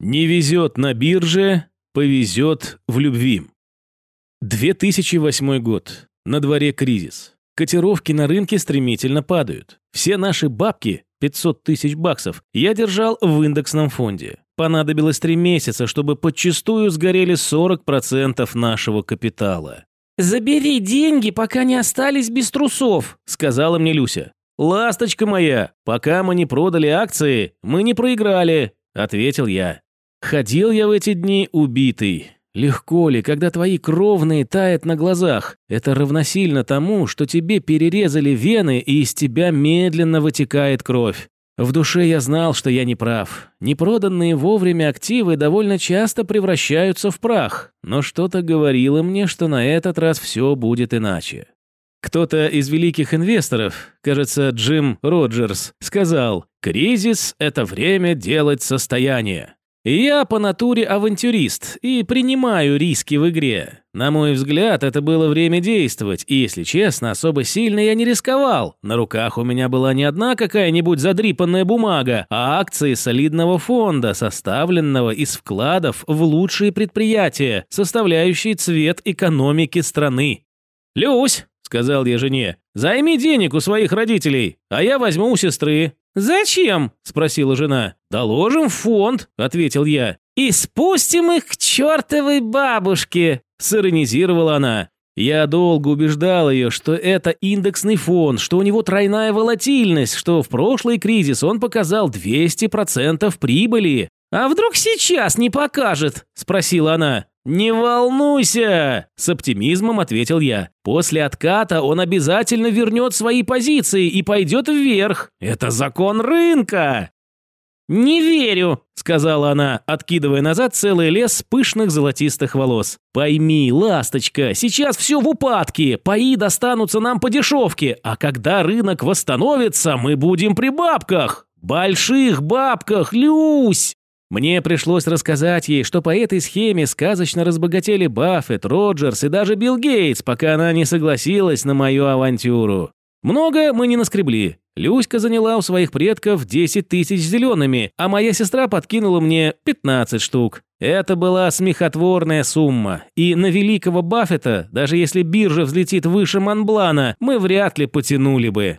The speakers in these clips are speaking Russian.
Не везет на бирже, повезет в любви. 2008 год. На дворе кризис. Котировки на рынке стремительно падают. Все наши бабки, 500 тысяч баксов, я держал в индексном фонде. Понадобилось три месяца, чтобы подчистую сгорели 40% нашего капитала. «Забери деньги, пока не остались без трусов», – сказала мне Люся. «Ласточка моя, пока мы не продали акции, мы не проиграли», – ответил я. Ходил я в эти дни убитый. Легко ли, когда твои кровные тают на глазах? Это равносильно тому, что тебе перерезали вены и из тебя медленно вытекает кровь. В душе я знал, что я не прав. Непроданные вовремя активы довольно часто превращаются в прах, но что-то говорило мне, что на этот раз все будет иначе. Кто-то из великих инвесторов, кажется, Джим Роджерс, сказал, «Кризис – это время делать состояние». Я по натуре авантюрист и принимаю риски в игре. На мой взгляд, это было время действовать, и, если честно, особо сильно я не рисковал. На руках у меня была не одна какая-нибудь задрипанная бумага, а акции солидного фонда, составленного из вкладов в лучшие предприятия, составляющие цвет экономики страны. «Люсь», — сказал я жене, — «займи денег у своих родителей, а я возьму у сестры. «Зачем?» – спросила жена. «Доложим в фонд», – ответил я. «И спустим их к чертовой бабушке», – сиронизировала она. Я долго убеждал ее, что это индексный фонд, что у него тройная волатильность, что в прошлый кризис он показал 200% прибыли. «А вдруг сейчас не покажет?» – спросила она. «Не волнуйся!» – с оптимизмом ответил я. «После отката он обязательно вернет свои позиции и пойдет вверх. Это закон рынка!» «Не верю», – сказала она, откидывая назад целый лес пышных золотистых волос. «Пойми, ласточка, сейчас все в упадке, паи достанутся нам по дешевке, а когда рынок восстановится, мы будем при бабках. Больших бабках, Люсь!» Мне пришлось рассказать ей, что по этой схеме сказочно разбогатели Баффет, Роджерс и даже Билл Гейтс, пока она не согласилась на мою авантюру. Много мы не наскребли. Люська заняла у своих предков 10 тысяч зелеными, а моя сестра подкинула мне 15 штук. Это была смехотворная сумма. И на великого Баффета, даже если биржа взлетит выше Монблана, мы вряд ли потянули бы.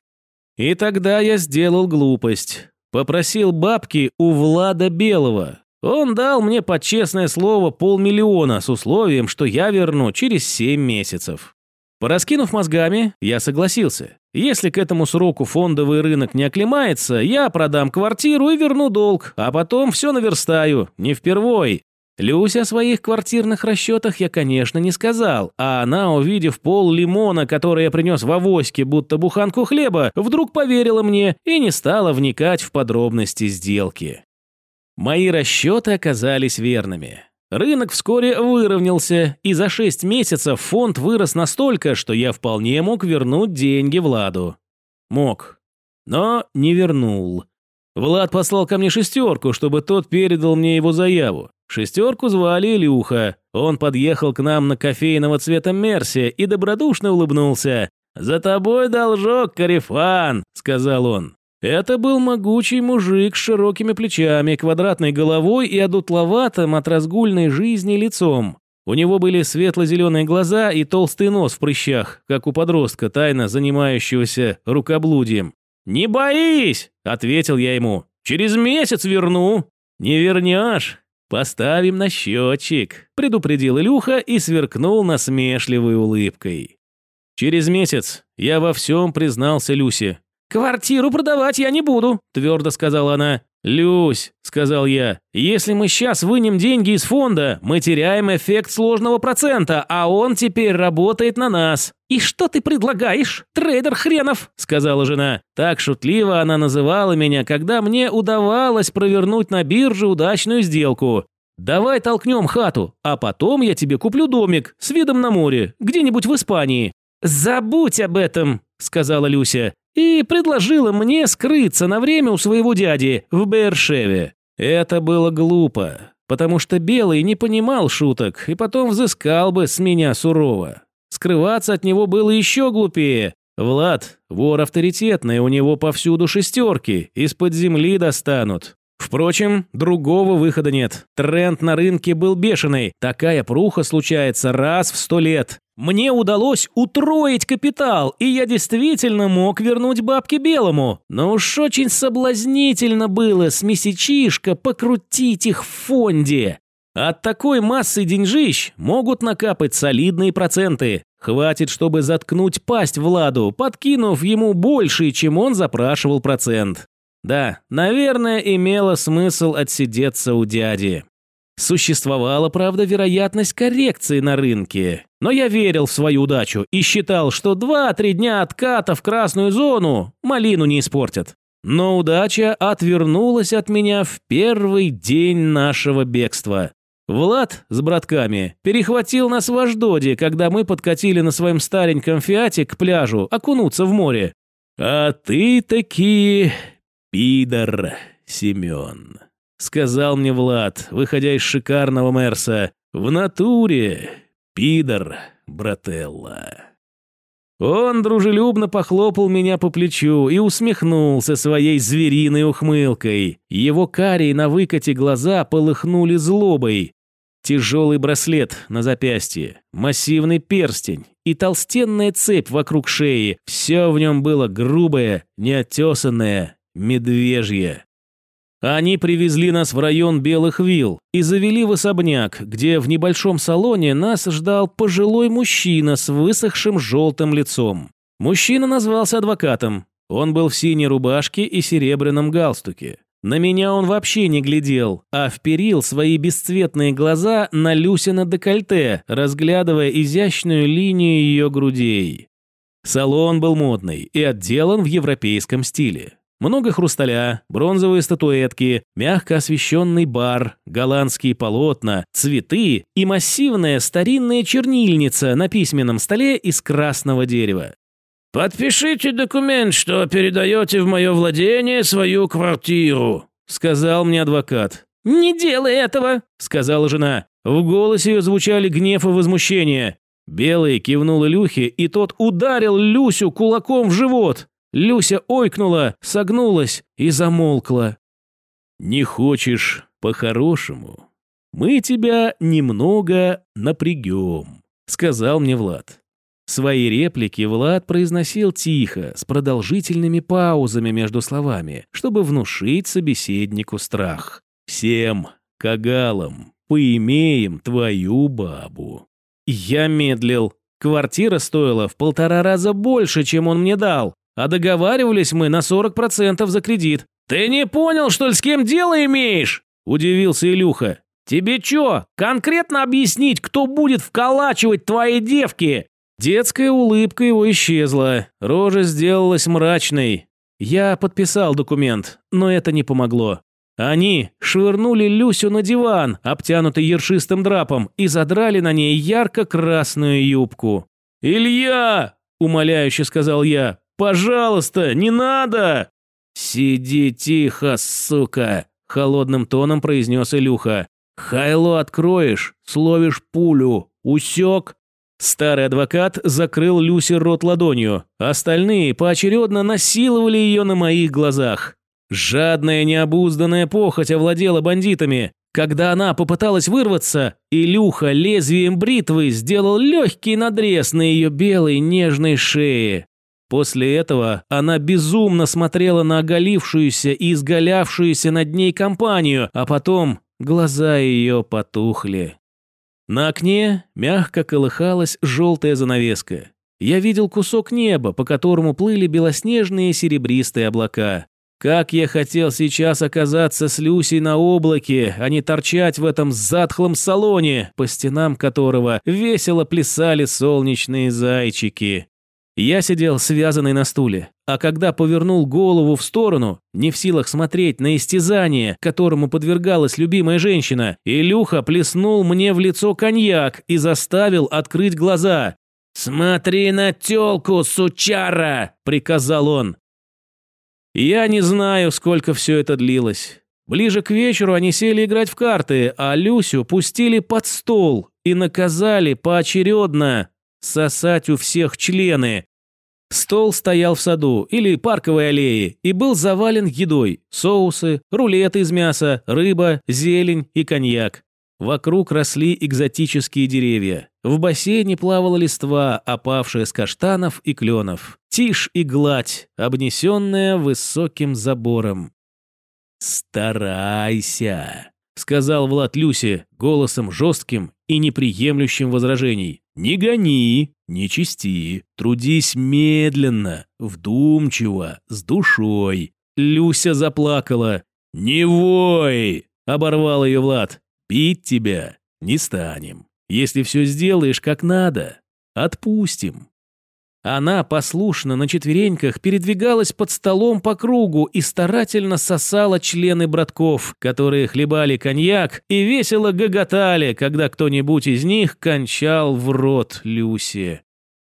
И тогда я сделал глупость. Попросил бабки у Влада Белого. Он дал мне под честное слово полмиллиона с условием, что я верну через семь месяцев. Пораскинув мозгами, я согласился. Если к этому сроку фондовый рынок не оклемается, я продам квартиру и верну долг, а потом все наверстаю, не впервой. Люсе о своих квартирных расчетах я, конечно, не сказал, а она, увидев пол лимона, который я принес в авоське, будто буханку хлеба, вдруг поверила мне и не стала вникать в подробности сделки. Мои расчеты оказались верными. Рынок вскоре выровнялся, и за 6 месяцев фонд вырос настолько, что я вполне мог вернуть деньги Владу. Мог. Но не вернул. Влад послал ко мне шестерку, чтобы тот передал мне его заяву. Шестерку звали Илюха. Он подъехал к нам на кофейного цвета Мерси и добродушно улыбнулся. «За тобой должок, Карифан», — сказал он. Это был могучий мужик с широкими плечами, квадратной головой и одутловатым от разгульной жизни лицом. У него были светло-зеленые глаза и толстый нос в прыщах, как у подростка, тайно занимающегося рукоблудием. «Не боись!» – ответил я ему. «Через месяц верну». «Не вернешь?» «Поставим на счетчик», – предупредил Илюха и сверкнул насмешливой улыбкой. Через месяц я во всем признался Люсе. «Квартиру продавать я не буду», – твердо сказала она. «Люсь», – сказал я, – «если мы сейчас вынем деньги из фонда, мы теряем эффект сложного процента, а он теперь работает на нас». «И что ты предлагаешь, трейдер хренов?» – сказала жена. Так шутливо она называла меня, когда мне удавалось провернуть на бирже удачную сделку. «Давай толкнем хату, а потом я тебе куплю домик с видом на море, где-нибудь в Испании». «Забудь об этом», – сказала Люся и предложила мне скрыться на время у своего дяди в Бершеве. Это было глупо, потому что Белый не понимал шуток и потом взыскал бы с меня сурово. Скрываться от него было еще глупее. Влад – вор авторитетный, у него повсюду шестерки, из-под земли достанут. Впрочем, другого выхода нет. Тренд на рынке был бешеный. Такая пруха случается раз в сто лет. Мне удалось утроить капитал, и я действительно мог вернуть бабки белому. Но уж очень соблазнительно было с месячишка покрутить их в фонде. От такой массы деньжищ могут накапать солидные проценты. Хватит, чтобы заткнуть пасть Владу, подкинув ему больше, чем он запрашивал процент. Да, наверное, имело смысл отсидеться у дяди. Существовала, правда, вероятность коррекции на рынке. Но я верил в свою удачу и считал, что два-три дня отката в красную зону малину не испортят. Но удача отвернулась от меня в первый день нашего бегства. Влад с братками перехватил нас в Аждоде, когда мы подкатили на своем стареньком фиате к пляжу окунуться в море. А ты таки пидор, Семен сказал мне Влад, выходя из шикарного Мерса. «В натуре, пидор, брателла». Он дружелюбно похлопал меня по плечу и усмехнулся своей звериной ухмылкой. Его карие на выкате глаза полыхнули злобой. Тяжелый браслет на запястье, массивный перстень и толстенная цепь вокруг шеи. Все в нем было грубое, неотесанное, медвежье. Они привезли нас в район Белых Вилл и завели в особняк, где в небольшом салоне нас ждал пожилой мужчина с высохшим желтым лицом. Мужчина назвался адвокатом. Он был в синей рубашке и серебряном галстуке. На меня он вообще не глядел, а вперил свои бесцветные глаза на Люсина декольте, разглядывая изящную линию ее грудей. Салон был модный и отделан в европейском стиле. Много хрусталя, бронзовые статуэтки, мягко освещенный бар, голландские полотна, цветы и массивная старинная чернильница на письменном столе из красного дерева. «Подпишите документ, что передаете в мое владение свою квартиру», сказал мне адвокат. «Не делай этого», сказала жена. В голосе ее звучали гнев и возмущение. Белый кивнул Илюхе, и тот ударил Люсю кулаком в живот. Люся ойкнула, согнулась и замолкла. «Не хочешь по-хорошему? Мы тебя немного напрягем», — сказал мне Влад. Свои реплики Влад произносил тихо, с продолжительными паузами между словами, чтобы внушить собеседнику страх. «Всем кагалам поимеем твою бабу». Я медлил. Квартира стоила в полтора раза больше, чем он мне дал. А договаривались мы на 40% за кредит. Ты не понял, что ли, с кем дело имеешь? Удивился Илюха. Тебе чё, конкретно объяснить, кто будет вколачивать твои девки? Детская улыбка его исчезла, рожа сделалась мрачной. Я подписал документ, но это не помогло. Они швырнули Люсю на диван, обтянутый ершистым драпом, и задрали на ней ярко-красную юбку. «Илья!» – умоляюще сказал я. Пожалуйста, не надо!» «Сиди тихо, сука!» – холодным тоном произнес Илюха. «Хайло откроешь, словишь пулю. Усек?» Старый адвокат закрыл Люси рот ладонью. Остальные поочередно насиловали ее на моих глазах. Жадная необузданная похоть овладела бандитами. Когда она попыталась вырваться, Илюха лезвием бритвы сделал легкий надрез на ее белой нежной шее. После этого она безумно смотрела на оголившуюся и изгалявшуюся над ней компанию, а потом глаза ее потухли. На окне мягко колыхалась желтая занавеска. Я видел кусок неба, по которому плыли белоснежные серебристые облака. Как я хотел сейчас оказаться с Люсей на облаке, а не торчать в этом затхлом салоне, по стенам которого весело плясали солнечные зайчики. Я сидел связанный на стуле, а когда повернул голову в сторону, не в силах смотреть на истязание, которому подвергалась любимая женщина, Илюха плеснул мне в лицо коньяк и заставил открыть глаза. «Смотри на тёлку, сучара!» – приказал он. Я не знаю, сколько все это длилось. Ближе к вечеру они сели играть в карты, а Люсю пустили под стол и наказали поочередно сосать у всех члены, Стол стоял в саду или парковой аллее и был завален едой, соусы, рулеты из мяса, рыба, зелень и коньяк. Вокруг росли экзотические деревья. В бассейне плавала листва, опавшая с каштанов и кленов. Тишь и гладь, обнесенная высоким забором. «Старайся», — сказал Влад Люсе голосом жестким и неприемлющим возражений. «Не гони, не чисти, трудись медленно, вдумчиво, с душой». Люся заплакала. «Не вой!» — оборвал ее Влад. «Пить тебя не станем. Если все сделаешь как надо, отпустим». Она послушно на четвереньках передвигалась под столом по кругу и старательно сосала члены братков, которые хлебали коньяк и весело гоготали, когда кто-нибудь из них кончал в рот Люси.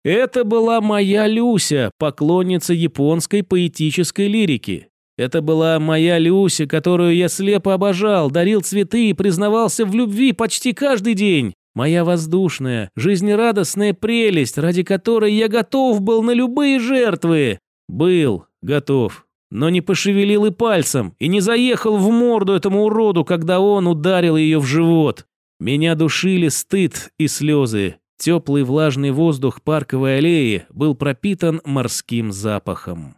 Это была моя Люся, поклонница японской поэтической лирики. Это была моя Люся, которую я слепо обожал, дарил цветы и признавался в любви почти каждый день. Моя воздушная, жизнерадостная прелесть, ради которой я готов был на любые жертвы. Был готов, но не пошевелил и пальцем, и не заехал в морду этому уроду, когда он ударил ее в живот. Меня душили стыд и слезы. Теплый влажный воздух парковой аллеи был пропитан морским запахом.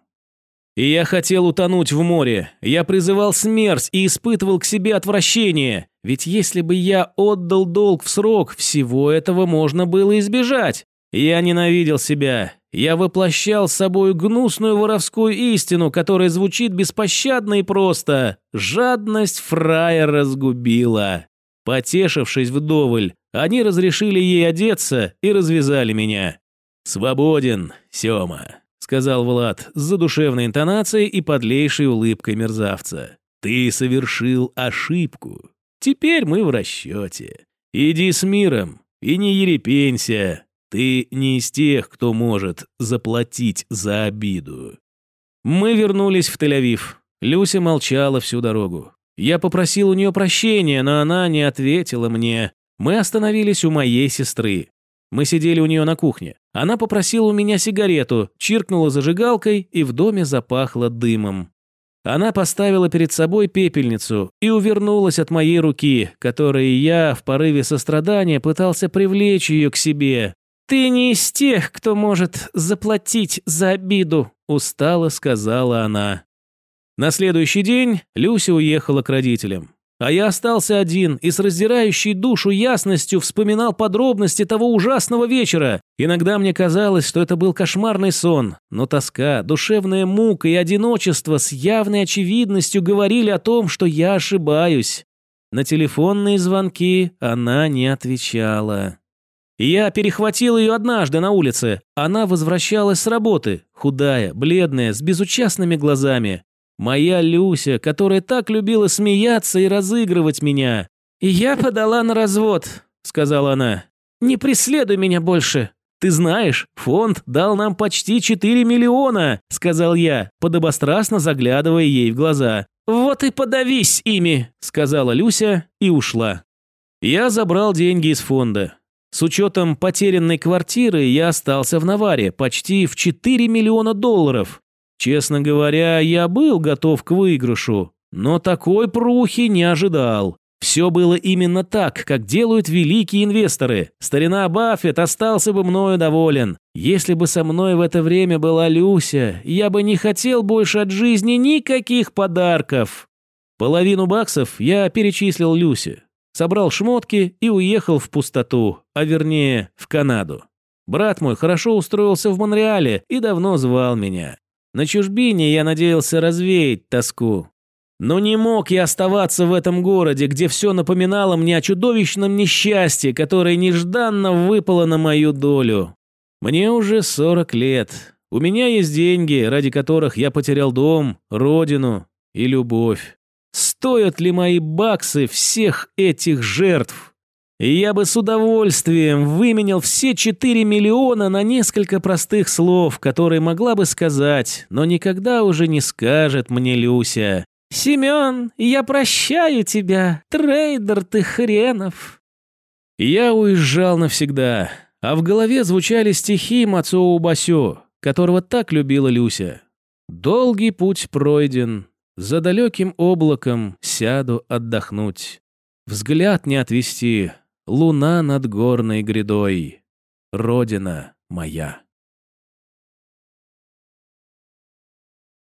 И я хотел утонуть в море. Я призывал смерть и испытывал к себе отвращение. Ведь если бы я отдал долг в срок, всего этого можно было избежать. Я ненавидел себя. Я воплощал собой гнусную воровскую истину, которая звучит беспощадно и просто. Жадность фрая разгубила. Потешившись вдоволь, они разрешили ей одеться и развязали меня. «Свободен, Сёма», сказал Влад с задушевной интонацией и подлейшей улыбкой мерзавца. «Ты совершил ошибку. Теперь мы в расчете. Иди с миром и не ерепенься. Ты не из тех, кто может заплатить за обиду». Мы вернулись в Тель-Авив. Люся молчала всю дорогу. Я попросил у нее прощения, но она не ответила мне. Мы остановились у моей сестры. Мы сидели у нее на кухне. Она попросила у меня сигарету, чиркнула зажигалкой, и в доме запахло дымом. Она поставила перед собой пепельницу и увернулась от моей руки, которой я в порыве сострадания пытался привлечь ее к себе. «Ты не из тех, кто может заплатить за обиду», – устало сказала она. На следующий день Люся уехала к родителям. А я остался один и с раздирающей душу ясностью вспоминал подробности того ужасного вечера. Иногда мне казалось, что это был кошмарный сон, но тоска, душевная мука и одиночество с явной очевидностью говорили о том, что я ошибаюсь. На телефонные звонки она не отвечала. Я перехватил ее однажды на улице. Она возвращалась с работы, худая, бледная, с безучастными глазами. Моя Люся, которая так любила смеяться и разыгрывать меня. «И я подала на развод», — сказала она. «Не преследуй меня больше». «Ты знаешь, фонд дал нам почти 4 миллиона», — сказал я, подобострастно заглядывая ей в глаза. «Вот и подавись ими», — сказала Люся и ушла. Я забрал деньги из фонда. С учетом потерянной квартиры я остался в Наваре почти в 4 миллиона долларов. Честно говоря, я был готов к выигрышу, но такой прухи не ожидал. Все было именно так, как делают великие инвесторы. Старина Баффет остался бы мною доволен. Если бы со мной в это время была Люся, я бы не хотел больше от жизни никаких подарков. Половину баксов я перечислил Люсе. Собрал шмотки и уехал в пустоту, а вернее, в Канаду. Брат мой хорошо устроился в Монреале и давно звал меня. На чужбине я надеялся развеять тоску. Но не мог я оставаться в этом городе, где все напоминало мне о чудовищном несчастье, которое нежданно выпало на мою долю. Мне уже 40 лет. У меня есть деньги, ради которых я потерял дом, родину и любовь. Стоят ли мои баксы всех этих жертв? И я бы с удовольствием выменял все 4 миллиона на несколько простых слов, которые могла бы сказать, но никогда уже не скажет мне Люся. «Семен, я прощаю тебя, трейдер ты хренов!» Я уезжал навсегда, а в голове звучали стихи Мацоу Басё, которого так любила Люся. Долгий путь пройден, за далеким облаком сяду отдохнуть. Взгляд не отвести, луна над горной грядой. Родина моя.